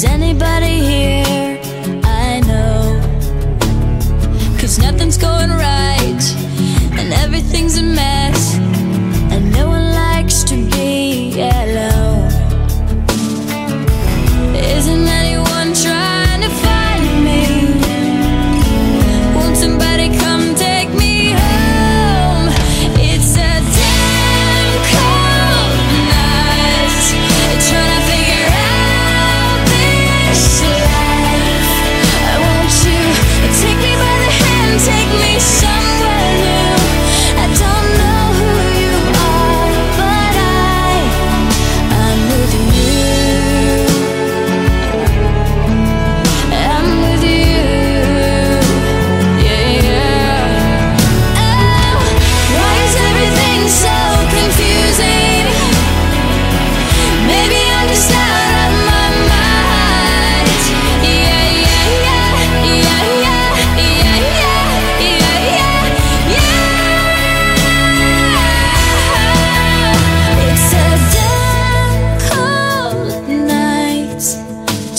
Is anybody here?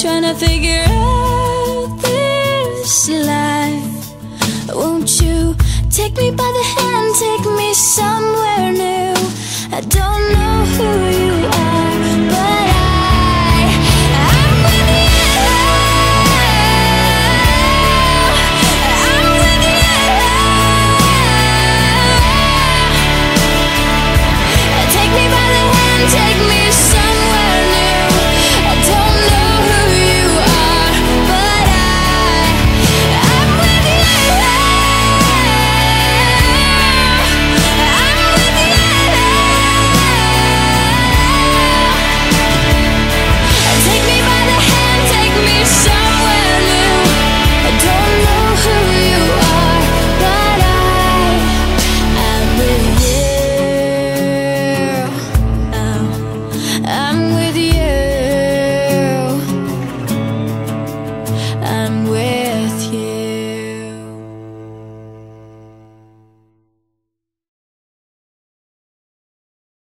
Trying to figure out this life. Won't you take me by the hand, take me somewhere new? I don't know who